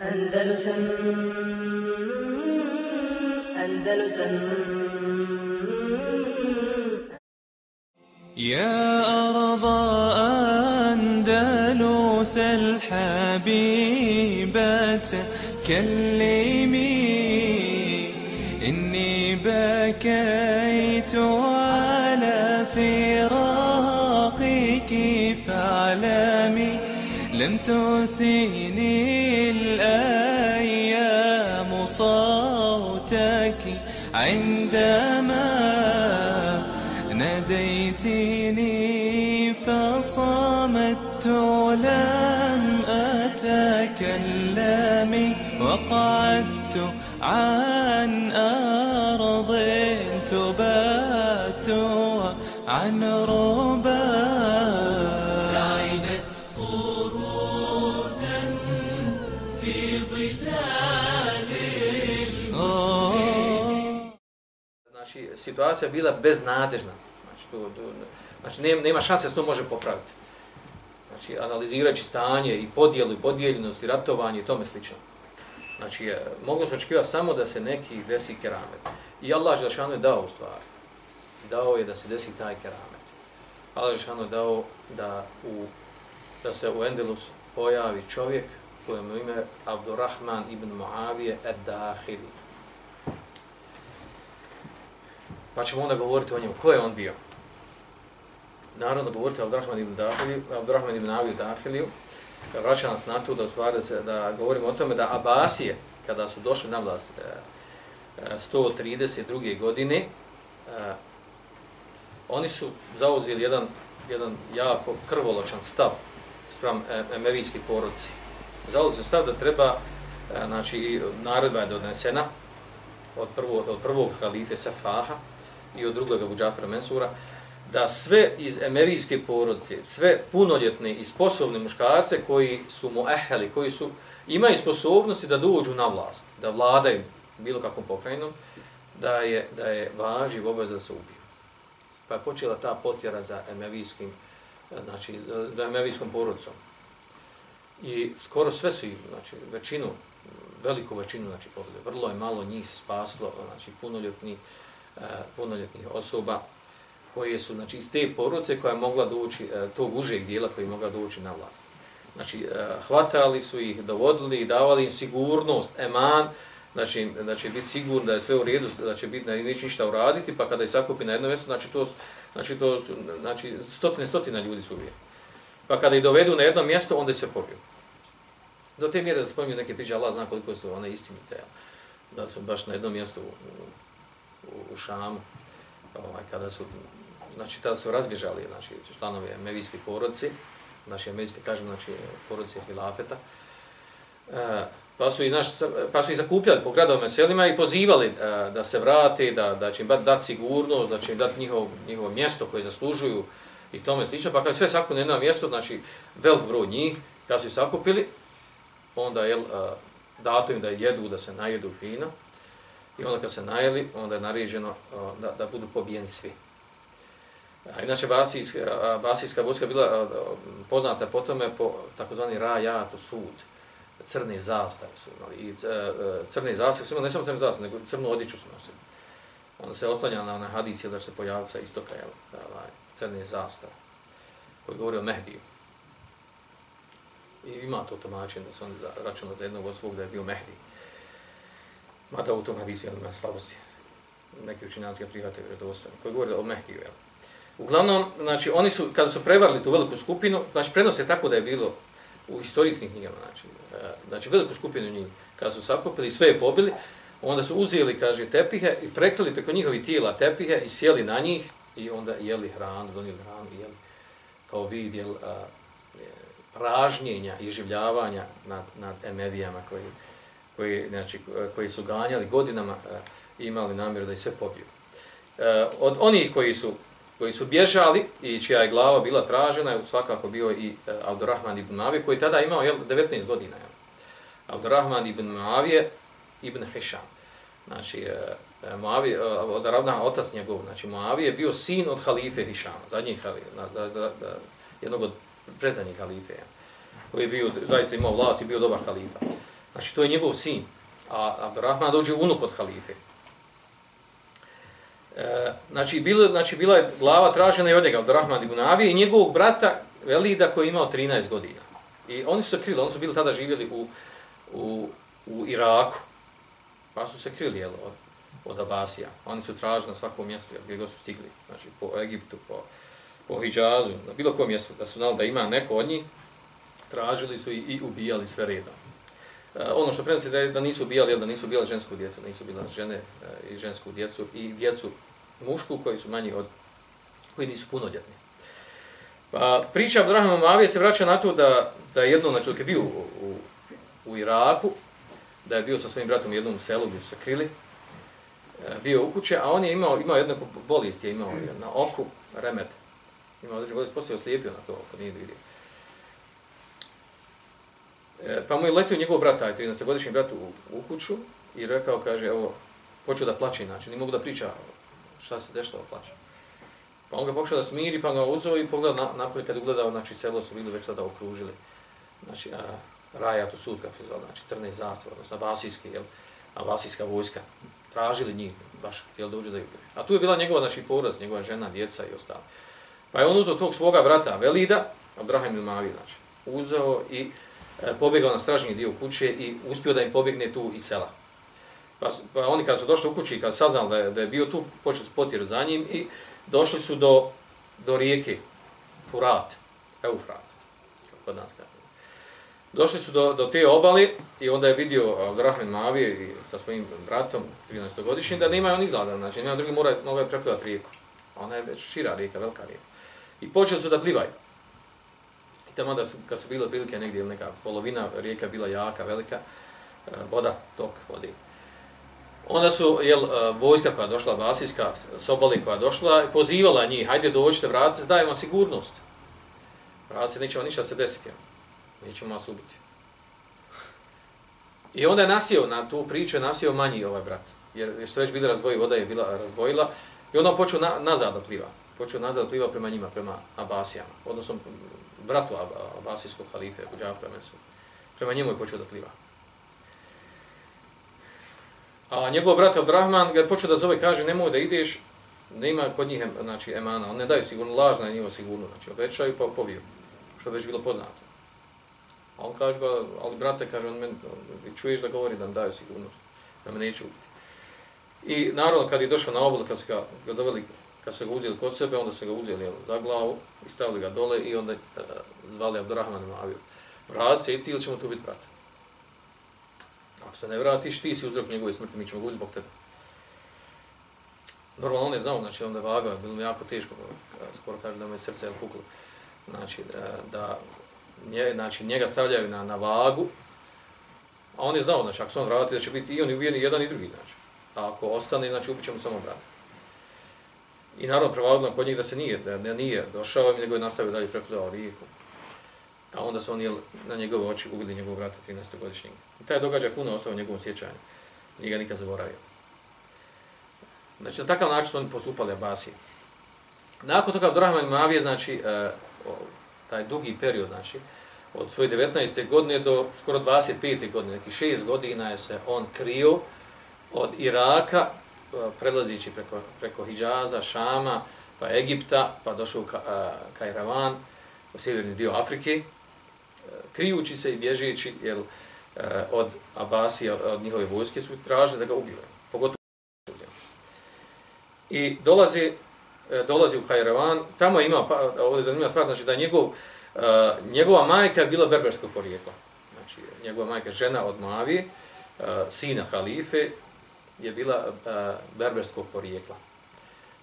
Andalusam Andalusam يا أرض أندلس الحبيبة كلمي إني بكيت على فراقك فاعلمي لم تسيني عندما ناديتني فصمت لم أتكلم وقعدت Znači, situacija bila beznadežna. Znači, to, to, znači nema, nema šanse da se to može popraviti. Znači, analizirajući stanje i podijelu i podijeljenost i ratovanje i tome slično. Znači, je, moglo se očekivati samo da se neki desi keramet. I Allah Želšanu je dao u stvari. Dao je da se desi taj keramet. Allah Želšanu je dao da, u, da se u Endelus pojavi čovjek kojem ime Abdurrahman ibn Muavije Ed-Dahili. Pa ćemo onda govoriti o njemu. Ko je on bio? Naravno, govoriti o Abdurrahman ibn Dahiliju, Abdurrahman ibn Aviju Dahiliju, vraća nas na to da, stvari, se, da govorimo o tome da Abasije, kada su došli na vlast e, 132. godine, e, oni su zauzeli jedan, jedan jako krvoločan stav sprem emevijske porodice. Zauzeli stav da treba, e, znači, naredba je donesena od, prvo, od prvog halife Safaha, i od drugog Abu Džafara Mensura, da sve iz emerijske porodice, sve punoljetne i sposobne muškarce koji su mu eheli, koji su imaju sposobnosti da dođu na vlast, da vladaju bilo kakvom pokrajinom, da je, da je važiv obaveza da se ubiju. Pa je počela ta potjera za emevijskim, znači, za emevijskom porodicom. I skoro sve su, znači, većinu, veliku većinu, znači, pobjede. Vrlo je malo njih se spaslo, znači, punoljetni, uh, E, punoljetnih osoba koje su znači iz te poruce koja je mogla doći e, tog užeg dijela koji je mogla doći na vlast. Znači e, hvatali su ih, dovodili i davali im sigurnost, eman, znači, znači da će biti sigurno da je sve u redu, da će biti da neće ništa uraditi, pa kada ih sakupi na jedno mjesto, znači to znači to znači stotine stotina ljudi su uvijek. Pa kada ih dovedu na jedno mjesto, onda se pobiju. Do te mjere da spominju neke priče, Allah zna koliko su one istinite, da su baš na jednom mjestu u, Šamu, ovaj, kada su, znači, tada su razbježali, znači, članovi emevijske porodci, naši emevijske, kažem, znači, porodci Hilafeta, e, pa su i naš, pa su i zakupljali po gradovima selima i pozivali e, da se vrate, da, da će im dati sigurnost, da će im dati njihovo, njihovo mjesto koje zaslužuju i tome slično. Pa kad sve sakupili na jedno mjesto, znači velik broj njih, kad su sakupili, onda je e, dato im da jedu, da se najedu fino, I onda kad se najeli, onda je naređeno da, da budu pobijeni svi. A inače, basijska, basijska vojska bila poznata po tome po takozvani rajatu sud, crne zastave su imali. I crne zastave su imali, ne samo crne zastave, nego crnu odiču su nosili. Onda se oslanja na, na hadis, da će se pojaviti sa istoka, jel, da, crne zastave, koji govori o Mehdiju. I ima to tumačenje da se on računa za jednog od svog da je bio Mehdij. Mada u tom hadisu je ima slabosti. Neki učinjanci ga prihvataju vredostojno. Koji govori o Mehdiju, jel? Uglavnom, znači, oni su, kada su prevarili tu veliku skupinu, znači, prenose tako da je bilo u istorijskim knjigama, znači, e, znači, veliku skupinu njih, kada su sakupili i sve je pobili, onda su uzeli, kaže, tepihe i prekrili preko njihovi tijela tepihe i sjeli na njih i onda jeli hranu, donijeli hranu i jeli kao vid, jel, a, e, pražnjenja i življavanja nad, nad emevijama koji, koji, znači, koji su ganjali godinama e, i imali namjeru da ih sve pobiju. E, od onih koji su koji su bježali i čija je glava bila tražena, je svakako bio i e, Abdurrahman ibn Mavije, koji tada imao jel, 19 godina. Jel. Abdurrahman ibn Mavije ibn Hisham. Znači, Moavije, Muavi, od Ravna, otac njegov, znači Muavi je bio sin od halife Hišama, zadnjih halife, da, da, da, jednog od prezadnjih halife, koji je bio, zaista imao vlast i bio dobar halifa. Znači, to je njegov sin. A Abdurrahman dođe unuk od halife. E, znači, bilo, znači, bila je glava tražena i od njega, Abdurrahman ibn Avije, i njegovog brata Velida koji je imao 13 godina. I oni su se krili, oni su bili tada živjeli u, u, u Iraku. Pa su se krili, jel, od, od Abasija. Oni su tražili na svakom mjestu, jel, gdje god su stigli. Znači, po Egiptu, po, po Hidžazu, na bilo kojem mjestu, da su znali da ima neko od njih, tražili su i, i ubijali sve redom. Eh, ono što prenosi da, je, da nisu ubijali, da nisu bila žensku djecu, nisu bila žene eh, i žensku djecu i djecu mušku koji su manji od, koji nisu punoljetni. Pa priča Abdurrahman Mavije se vraća na to da, da je jedno, znači dok je bio u, u, u Iraku, da je bio sa svojim bratom u jednom selu gdje su se krili, eh, bio u kuće, a on je imao, imao jednu bolest, je imao na oku, remet, imao određenu bolest, poslije oslijepio na to ako nije vidio. E, pa mu je letio njegov brat, taj 13-godišnji brat u, u kuću i rekao, kaže, evo, počeo da plaće, znači, ne mogu da priča šta se dešava, plaće. Pa on ga pokušao da smiri, pa ga uzeo i pogledao na, napolje kad je ugledao, znači, celo su bili već tada okružili, znači, a, raja, to sud, kako se zvala, znači, trne zastav, odnosno, abasijski, jel, abasijska vojska, tražili njih, baš, jel, da uđe da ih A tu je bila njegova, znači, poraz, njegova žena, djeca i ostalo. Pa je on uzeo tog svoga brata Velida, Abdrahim il Mavi, znači, uzeo i E, pobjegao na stražnji dio kuće i uspio da im pobjegne tu iz sela. Pa, pa oni kada su došli u kući, kada saznali da je, da je bio tu, počeli su potjeru za njim i došli su do, do rijeke Furat, Eufrat, kod nas kaže. Došli su do, do te obale i onda je vidio Abdurrahman Mavi i sa svojim bratom, 13-godišnjim, da nema on izgleda, znači nema drugi mora, mora preplivati rijeku. Ona je već šira rijeka, velika rijeka. I počeli su da plivaju. I tamo da su, kad su bile prilike negdje ili neka polovina rijeka bila jaka, velika, e, voda, tok vodi. Onda su, jel, e, vojska koja došla, basijska, Sobali koja došla, pozivala njih, hajde dođite, vratite, dajemo sigurnost. Vratite se, neće vam ništa se desiti, jel? nećemo vas ubiti. I onda je nasio na tu priču, je nasio manji ovaj brat. Jer, jer su već bili razvoji, voda je bila razvojila. I onda počeo na, nazad da pliva. Počeo nazad da pliva prema njima, prema Abasijama. Odnosno, bratu Abasijskog halife, Abu Džafra Mesu. Prema njemu je počeo da pliva. A njegov brat Abdrahman ga je počeo da zove, kaže, nemoj da ideš, nema kod njih znači, emana, on ne daju sigurno, lažna je njima sigurno, znači obećaju pa poviju, što je već bilo poznato. A on kaže, ali brate, kaže, on meni, čuješ da govori da nam daju sigurnost, da me neće ubiti. I naravno, kad je došao na obol, kad su ga, ga doveli kad su ga uzeli kod sebe, onda su ga uzeli jel, za glavu i stavili ga dole i onda e, zvali Abdurrahman i Maviju. Vrati se i ti ili ćemo tu biti brat? Ako se ne vratiš, ti si uzrok njegove smrti, mi ćemo ga zbog tebe. Normalno on je znao, znači onda je vagao, bilo mi jako teško, e, skoro kaže da mu je srce je puklo. Znači, e, da, nje, znači, njega stavljaju na, na vagu, a on je znao, znači, ako se on vrati, da će biti i on i jedan i drugi, znači. A ako ostane, znači, upićemo samo brata. I naravno prevalilo kod njih da se nije, da ne nije došao, nego je nastavio dalje preplivao rijeku. A onda su oni na njegove oči ugli njegovog brata 13-godišnjeg. I taj događaj puno ostao u njegovom sjećanju. Nije ga nikad zaboravio. Znači, na takav način su oni postupali Abasije. Nakon toga Abdurrahman Mavije, znači, e, taj dugi period, znači, od svoje 19. godine do skoro 25. godine, znači, neki 6 godina je se on krio od Iraka prelazići preko, preko Hidžaza, Šama, pa Egipta, pa došao u Kajravan, u sjeverni dio Afrike, krijući se i bježeći jel, od Abasija, od njihove vojske, su tražili da ga ubiju. Pogotovo I dolazi, e, dolazi u Kajravan, tamo ima, pa, ovdje je zanimljiva stvar, znači da njegov, e, njegova majka je bila berberskog porijekla. Znači, njegova majka žena od Mavi, e, sina halife, je bila uh, berberskog porijekla.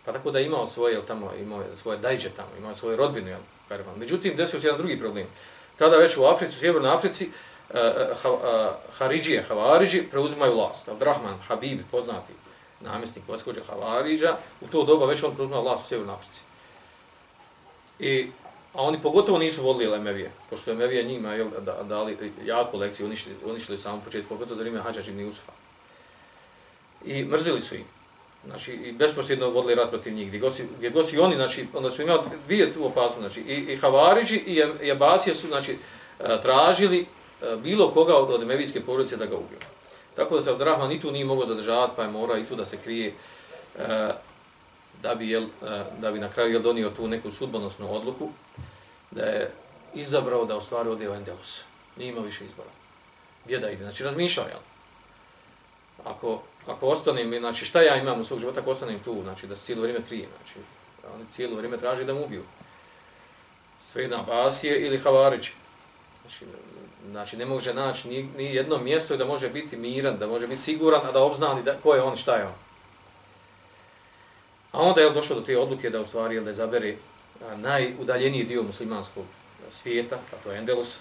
Pa tako da je imao svoje, jel, tamo, imao svoje dajđe tamo, imao svoju rodbinu, jel, Karavan. Međutim, desio se jedan drugi problem. Tada već u Africi, u Sjevernoj Africi, uh, ha, uh, Haridžije, Havariđi preuzimaju vlast. Abdrahman, Habib, poznati namjesnik Vaskođa Havariđa, u to doba već on preuzimao vlast u Sjevernoj Africi. I, a oni pogotovo nisu vodili Lemevije, pošto Lemevije njima jel, dali jako lekciju, uništili, uništili u samom početku, pogotovo za vrijeme Hadžađi ibn Usufa i mrzili su ih. Znači, i besposljedno vodili rat protiv njih. Gdje gosi, gdje gosi oni, znači, onda su imali dvije tu opasnosti. Znači, i, i Havariđi i Jabasije su, znači, e, tražili e, bilo koga od, od emevijske porodice da ga ubiju. Tako da se Abdurrahman i tu nije mogao zadržavati, pa je mora i tu da se krije e, da bi, jel, da bi na kraju jel, donio tu neku sudbonosnu odluku, da je izabrao da u stvari ode u Endelus. Nije imao više izbora. Gdje da ide? Znači, razmišljao, jel? Ako, ako ostanem, znači, šta ja imam u svog života, ako ostanem tu, znači, da se cijelo vrijeme krije, znači, oni cijelo vrijeme traži da mu ubiju. Sve na Basije ili Havarić. Znači, znači, ne može naći ni, ni jedno mjesto da može biti miran, da može biti siguran, a da obznani da, ko je on, šta je on. A onda je došao do te odluke da u stvari da izabere najudaljeniji dio muslimanskog svijeta, a to je Endelus.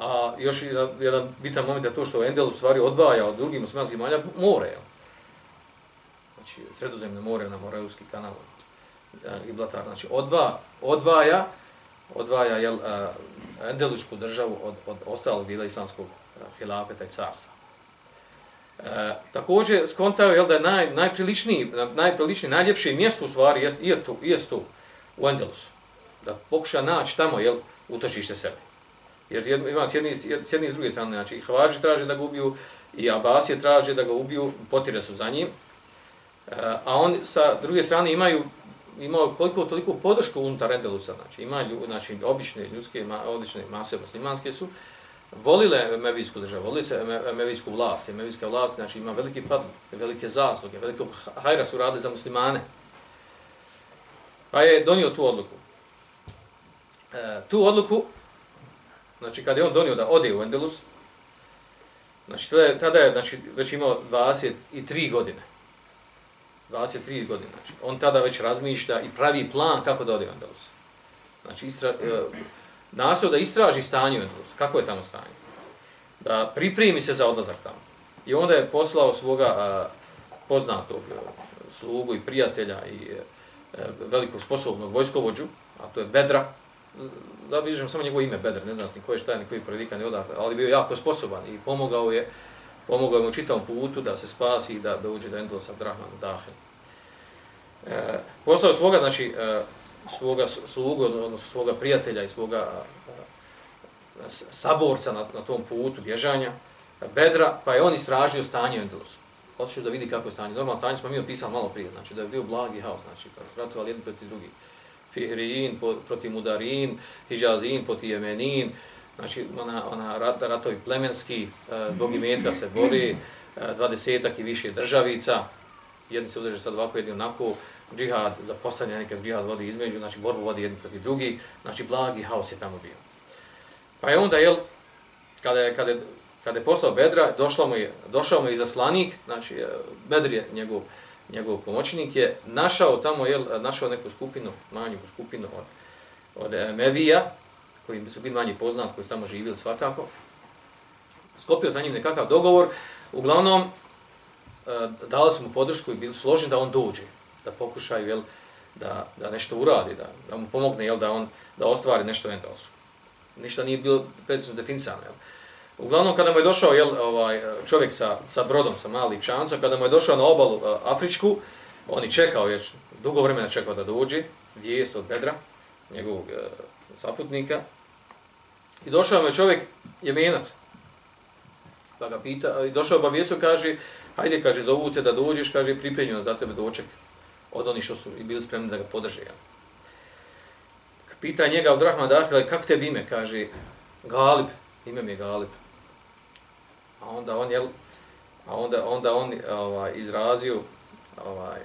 A još jedan bitan moment je to što Endelus stvari odvaja od drugih muslimanskih malja more. Jel? Znači, sredozemne more na Moreuski kanal e, i Blatar. Znači, odva, odvaja, odvaja jel, e, Endelusku državu od, od ostalog dila islamskog e, hilafeta i carstva. E, također skontao je da je naj, najpriličniji, najpriličniji, najljepši mjesto u stvari jest, je tu, jest tu u Endelusu. Da pokuša naći tamo jel, utočište sebe. Jer ima s jedni, s jedni s druge strane, znači i Hvađi traže da ga ubiju, i Abasije traže da ga ubiju, potire su za njim. E, a on sa druge strane imaju imao koliko toliko podršku unutar Endelusa, znači ima ljudi, znači obične ljudske, ma, obične mase muslimanske su, volile Mevijsku državu, volile se Mevijsku vlast. I Mevijska vlast znači, ima veliki fadl, velike zasluge, veliko hajra su radili za muslimane. Pa je donio tu odluku. E, tu odluku, znači kada je on donio da ode u Endelus, znači to je, tada je znači, već imao 23 godine. 23 godine. Znači, on tada već razmišlja i pravi plan kako da ode u Endelus. Znači, istra, e, da istraži stanje u Endelusu. Kako je tamo stanje? Da pripremi se za odlazak tamo. I onda je poslao svoga a, poznatog a, slugu i prijatelja i a, velikog sposobnog vojskovođu, a to je Bedra. Da vidim samo njegovo ime Bedra, ne znam ni koji je šta, ni koji prilika, ni odakle, ali bio jako sposoban i pomogao je pomogao je mu čitavom putu da se spasi i da dođe do Endelusa Abdrahman Dahil. E, poslao svoga, znači, e, svoga slugu, odnosno svoga prijatelja i svoga e, saborca na, na tom putu bježanja, Bedra, pa je on istražio stanje u Endelusu. Hoćeš da vidi kako je stanje. Normalno stanje smo mi opisali malo prije, znači da je bio blagi haos, znači kad su ratovali jedni protiv drugih Fihrijin protiv Mudarin, Hijazin proti Jemenin, znači ona, ona rat, ratovi plemenski, e, zbog imetka se bori, e, dvadesetak i više državica, jedni se udrže sad ovako, jedni onako, džihad, za postavljanje nekad džihad vodi između, znači borbu vodi jedni protiv drugi, znači blagi haos je tamo bio. Pa je onda, jel, kada je, kada je, kada je poslao Bedra, došla mu je, došao mu je izaslanik, znači e, Bedr je njegov, njegov pomoćnik, je našao tamo, jel, našao neku skupinu, manju skupinu od, od eh, e, Medija, koji su bili manje poznat, koji su tamo živjeli svakako, skopio sa njim nekakav dogovor, uglavnom, eh, dali su mu podršku i bili složeni da on dođe, da pokušaju jel, da, da nešto uradi, da, da mu pomogne jel, da on da ostvari nešto u Endelsu. Ništa nije bilo precizno definisano. Jel. Uglavnom, kada mu je došao jel, ovaj, čovjek sa, sa brodom, sa malim čancom, kada mu je došao na obalu uh, Afričku, on je čekao, već dugo vremena čekao da dođe, vijest od Bedra, njegovog uh, saputnika, i došao mu je čovjek, jemenac, pa ga pita, i došao obavijestu kaže, hajde, kaže, zovu te da dođeš, kaže, pripremljeno da tebe doček od onih što su i bili spremni da ga podrže. Jel. Pita njega od Rahma Dahila, kako tebi ime? Kaže, Galib, ime mi je Galib. A onda on, jel, a onda, onda on ovaj, izrazio ovaj,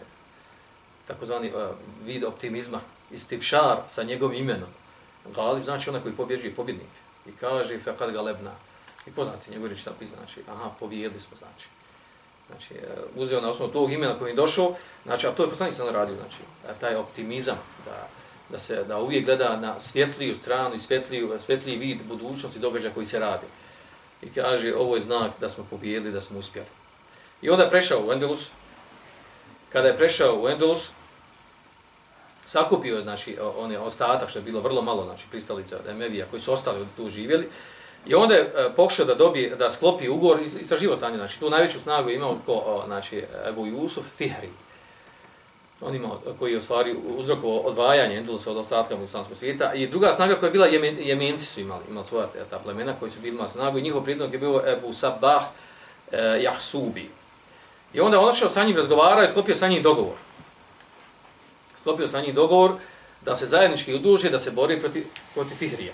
takozvani ovaj, vid optimizma, istibšar sa njegovim imenom. Galib znači onaj koji pobjeđuje pobjednik. I kaže, fekad galebna. I poznati njegov reči znači, aha, pobijedili smo, znači. Znači, eh, uzeo na osnovu tog imena koji je došao, znači, a to je poslanik sam radio, znači, taj optimizam, da, da se da uvijek gleda na svjetliju stranu i svjetliju, svjetliji vid budućnosti događaja koji se radi. I kaže, ovo je znak da smo pobijedili, da smo uspjeli. I onda je prešao u Endelus. Kada je prešao u Endelus, sakupio je, znači, one ostatak, što je bilo vrlo malo, znači, pristalica Emevija, koji su ostali tu živjeli, I onda je e, pokušao da dobije, da sklopi ugovor i istraživo stanje. Znači, tu najveću snagu imao ko, znači, Ebu Jusuf Fihri onima koji je stvari uzrokovo odvajanje Endulusa od ostatka muslimanskog svijeta. I druga snaga koja je bila, Jemen, Jemenci su imali, imali svoja ta plemena koji su bili imali snagu i njihov prijednog je bio Ebu Sabah e, Jahsubi. I onda on šao sa njim razgovarao i sklopio sa njim dogovor. Sklopio sa njim dogovor da se zajednički udruže, da se bori protiv, protiv Fihrija.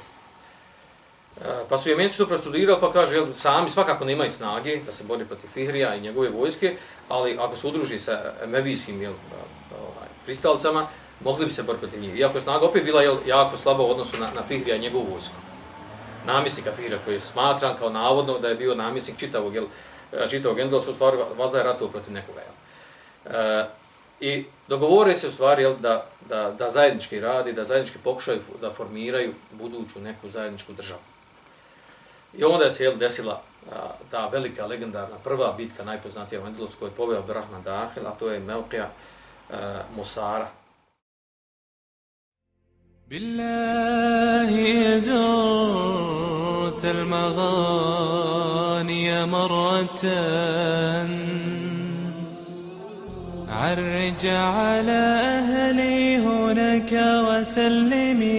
E, pa su Jemenci to prostudirali, pa kaže, jel, sami svakako nemaju snage da se bori protiv Fihrija i njegove vojske, ali ako se udruži sa Mevijskim jel, pristalicama, mogli bi se boriti protiv njih. Iako je snaga opet bila jel, jako slaba u odnosu na, na Fihrija i njegovu vojsku. Namisnika Fihrija koji je smatran kao navodno da je bio namisnik čitavog, jel, e, čitavog Endelsa, u stvari vazda je ratovo protiv nekoga. Jel. E, I dogovore se u stvari jel, da, da, da zajednički radi, da zajednički pokušaju da formiraju buduću neku zajedničku državu. I onda se jel, desila a, ta velika legendarna prva bitka najpoznatija u Endelosu koju je poveo Brahman Dahil, a to je Melkija Musara. بالله زرت المغاني مرة عرج على أهلي هناك وسلمي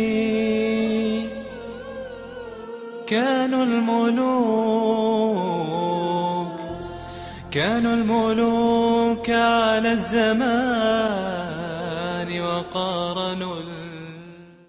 كانوا الملوك كانوا الملوك على الزمان وقارنوا